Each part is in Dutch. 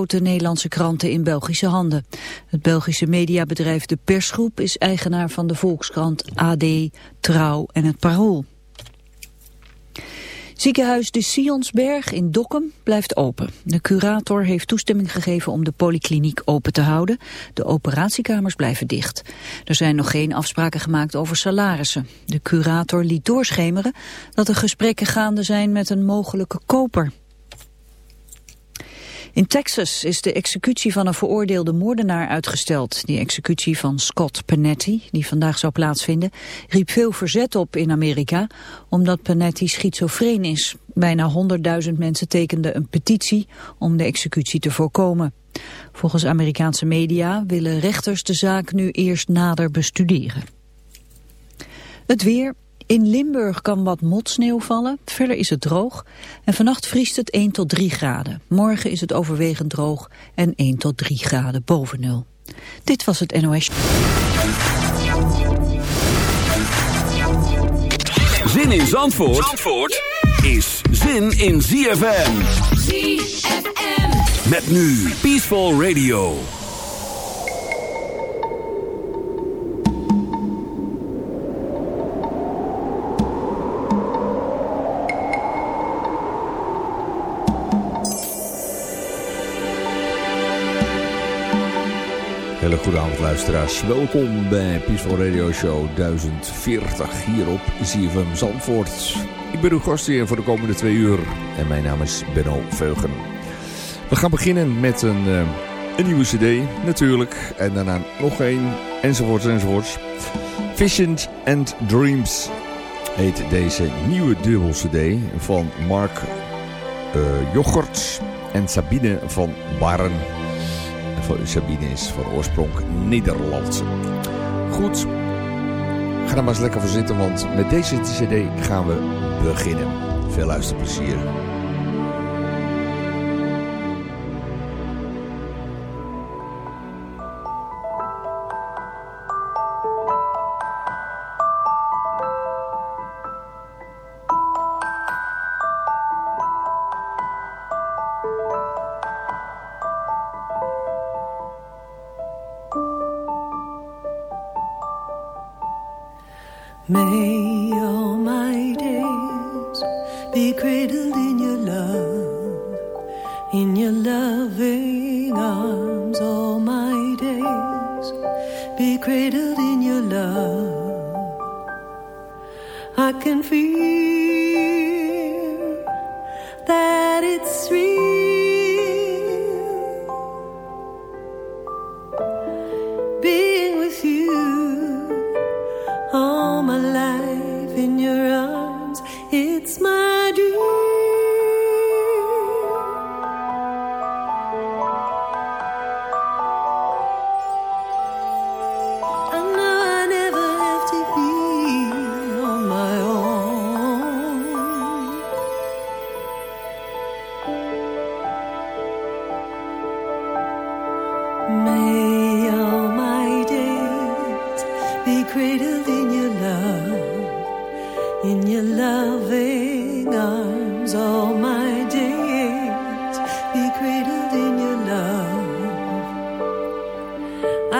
grote Nederlandse kranten in Belgische handen. Het Belgische mediabedrijf De Persgroep is eigenaar van de Volkskrant AD, Trouw en het Parool. Ziekenhuis de Sionsberg in Dokkum blijft open. De curator heeft toestemming gegeven om de polykliniek open te houden. De operatiekamers blijven dicht. Er zijn nog geen afspraken gemaakt over salarissen. De curator liet doorschemeren dat er gesprekken gaande zijn met een mogelijke koper. In Texas is de executie van een veroordeelde moordenaar uitgesteld. Die executie van Scott Panetti, die vandaag zou plaatsvinden, riep veel verzet op in Amerika, omdat Panetti schizofreen is. Bijna 100.000 mensen tekenden een petitie om de executie te voorkomen. Volgens Amerikaanse media willen rechters de zaak nu eerst nader bestuderen. Het weer, in Limburg kan wat motsneeuw vallen, verder is het droog. En vannacht vriest het 1 tot 3 graden. Morgen is het overwegend droog en 1 tot 3 graden boven nul. Dit was het NOS. Zin in Zandvoort, Zandvoort is zin in ZFM. ZFM. Met nu Peaceful Radio. Hele goede avond luisteraars. Welkom bij Peaceful Radio Show 1040 hier op ZFM Zandvoort. Ik ben uw gast hier voor de komende twee uur en mijn naam is Benno Veugen. We gaan beginnen met een, uh, een nieuwe cd natuurlijk en daarna nog één enzovoorts enzovoorts. Visions and Dreams heet deze nieuwe dubbel cd van Mark uh, en Sabine van Barren. Sabine is van oorsprong Nederlands. Goed, ga er maar eens lekker voor zitten, want met deze cd gaan we beginnen. Veel luisterplezier.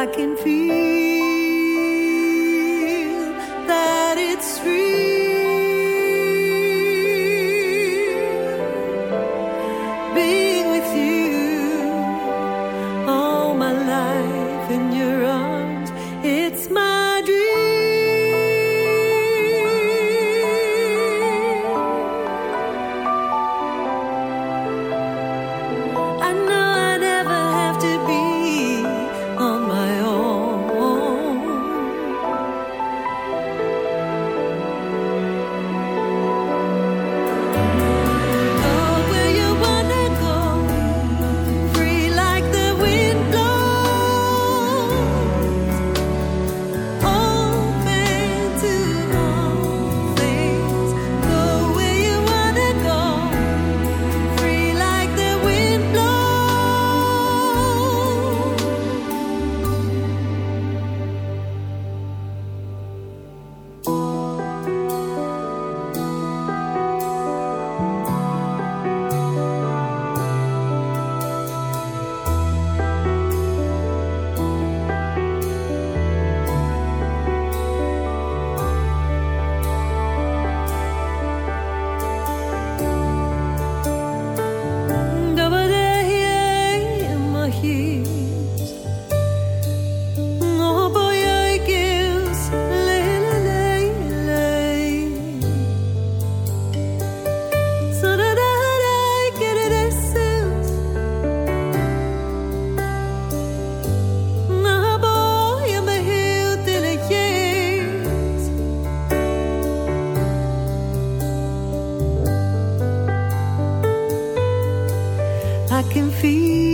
I can feel feel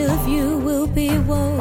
of you will be woe.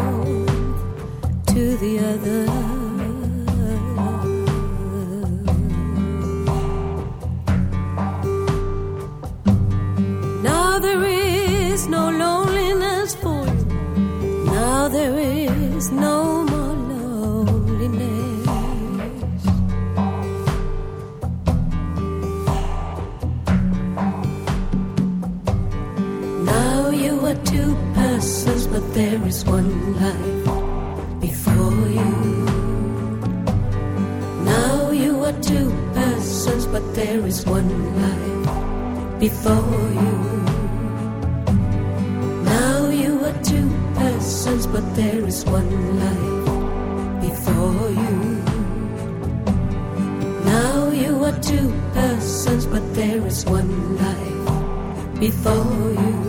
is one life before you. Now you are two persons, but there is one life before you. Now you are two persons, but there is one life before you.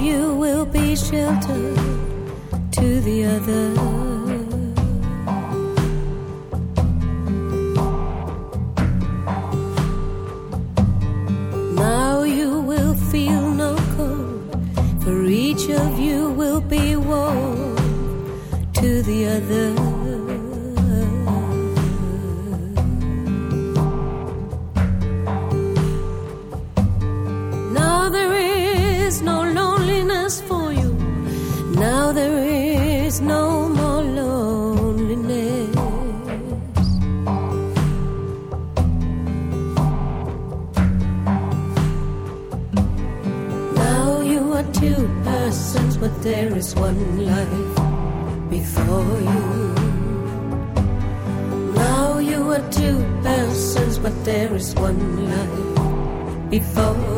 you will be shelter to the other. Now you will feel no cold, for each of you will be warm to the other. No more loneliness. Now you are two persons, but there is one life before you. Now you are two persons, but there is one life before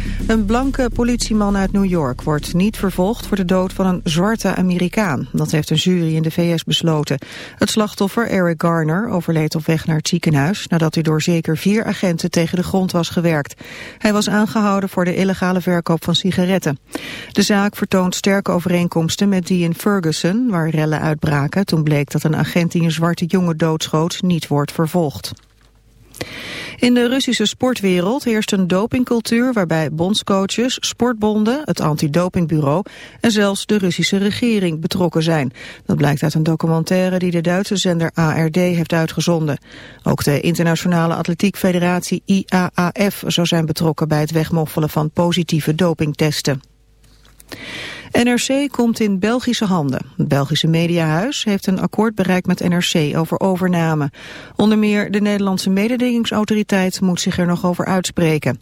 Een blanke politieman uit New York wordt niet vervolgd voor de dood van een zwarte Amerikaan. Dat heeft een jury in de VS besloten. Het slachtoffer, Eric Garner, overleed op weg naar het ziekenhuis... nadat hij door zeker vier agenten tegen de grond was gewerkt. Hij was aangehouden voor de illegale verkoop van sigaretten. De zaak vertoont sterke overeenkomsten met die in Ferguson... waar rellen uitbraken toen bleek dat een agent die een zwarte jongen doodschoot... niet wordt vervolgd. In de Russische sportwereld heerst een dopingcultuur waarbij bondscoaches, sportbonden, het antidopingbureau en zelfs de Russische regering betrokken zijn. Dat blijkt uit een documentaire die de Duitse zender ARD heeft uitgezonden. Ook de Internationale Atletiek Federatie IAAF zou zijn betrokken bij het wegmoffelen van positieve dopingtesten. NRC komt in Belgische handen. Het Belgische Mediahuis heeft een akkoord bereikt met NRC over overname. Onder meer de Nederlandse mededingingsautoriteit moet zich er nog over uitspreken.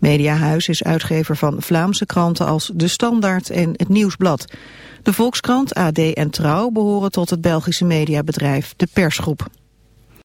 Mediahuis is uitgever van Vlaamse kranten als De Standaard en Het Nieuwsblad. De Volkskrant, AD en Trouw behoren tot het Belgische mediabedrijf De Persgroep.